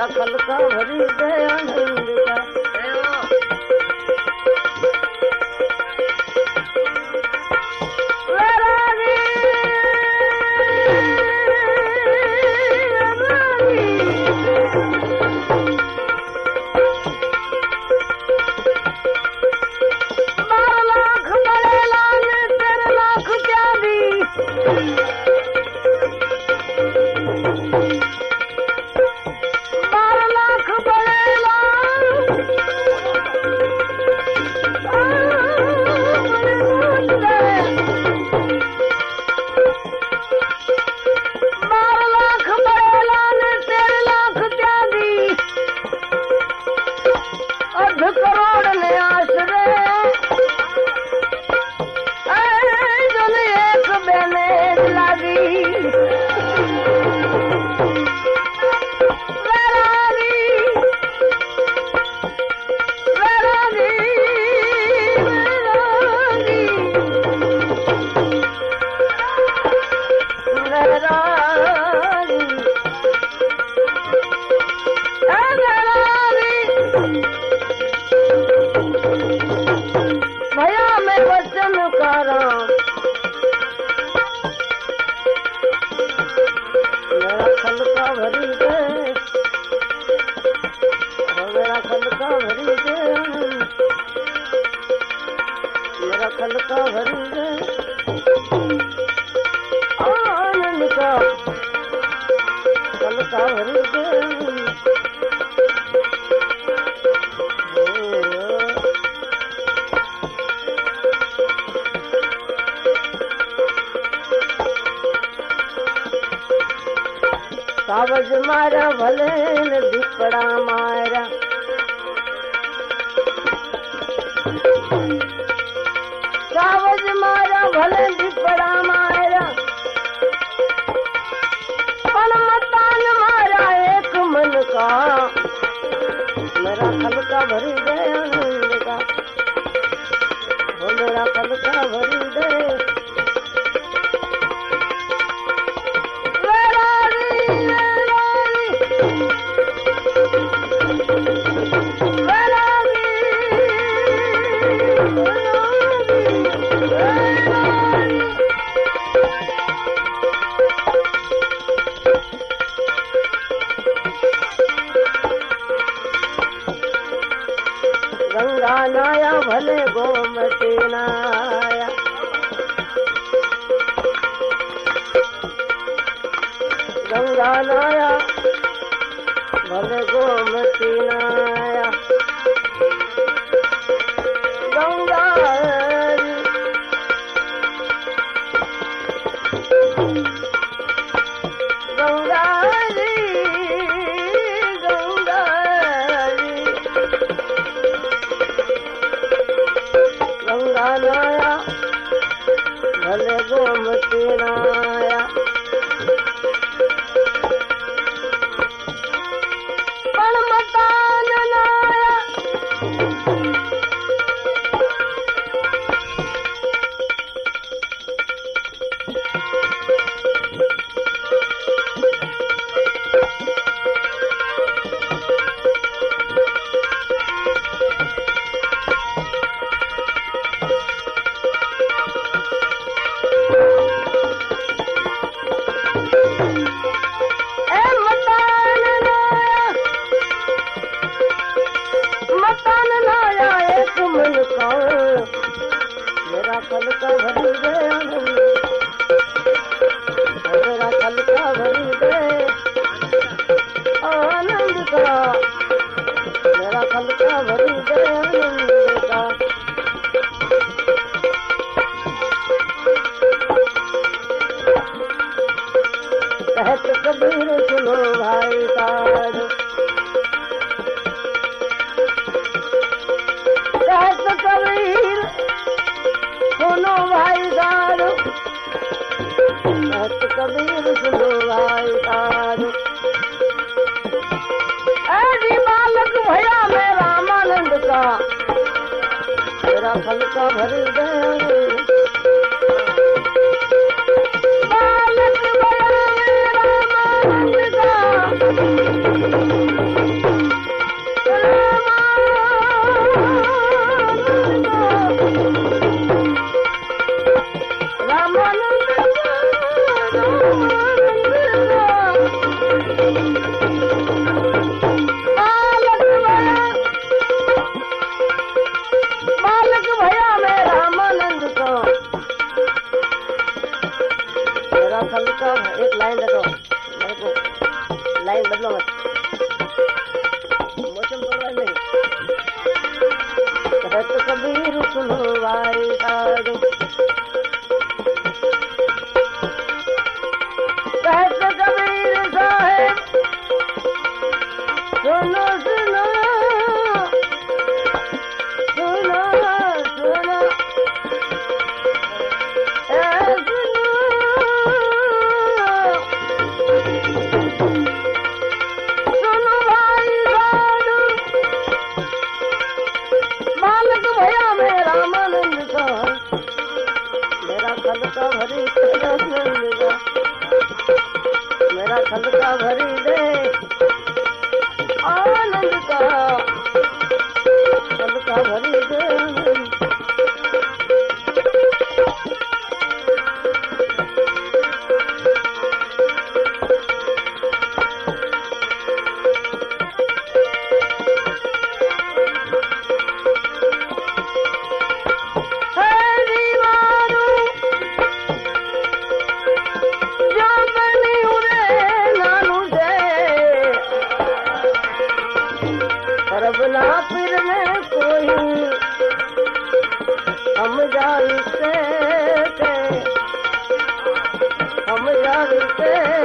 रखल का भरी दया नहीं સાવજ મારા ભલે દીપડા મારા. संगा लाया मन गोमती हम जानते थे। हम जानते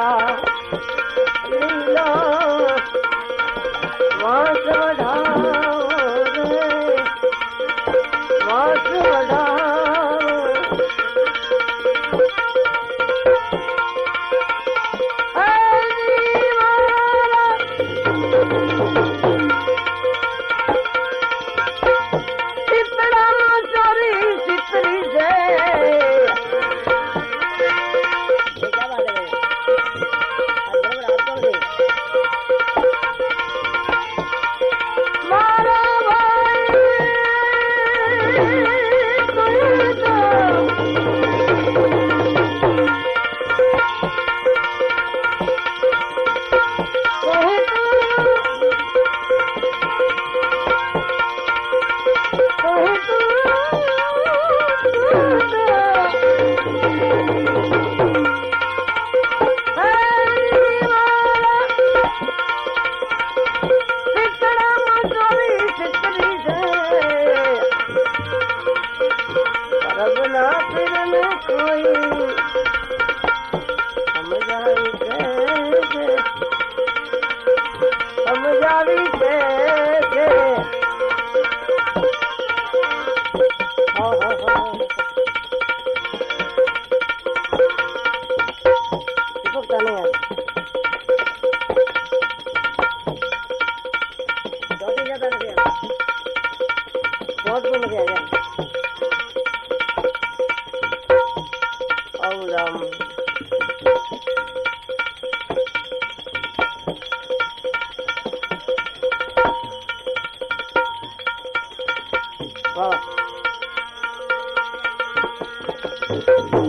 ਮੇਰਾ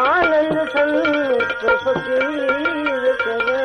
आनंद करे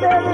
Thank.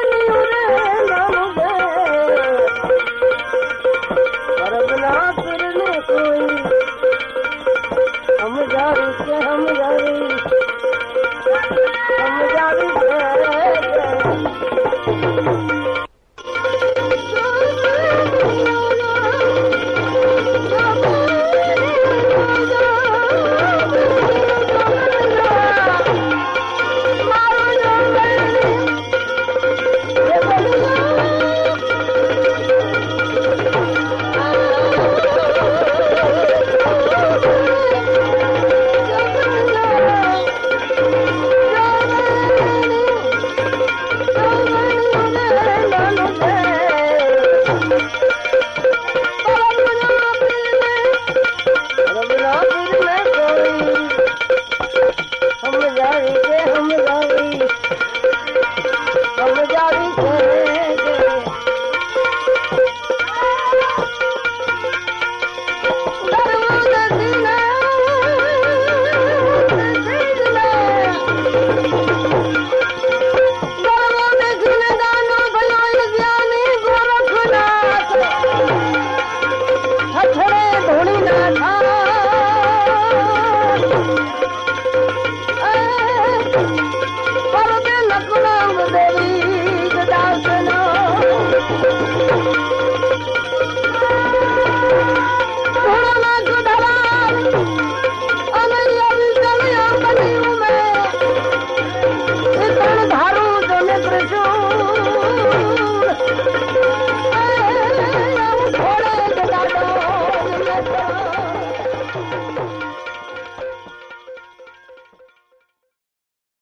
हम پر نہ کوئی ہم جا رہے